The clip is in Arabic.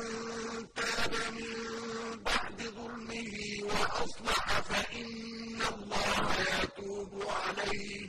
من تاب من بعد ظلمه وأصلح فإن الله يتوب عليه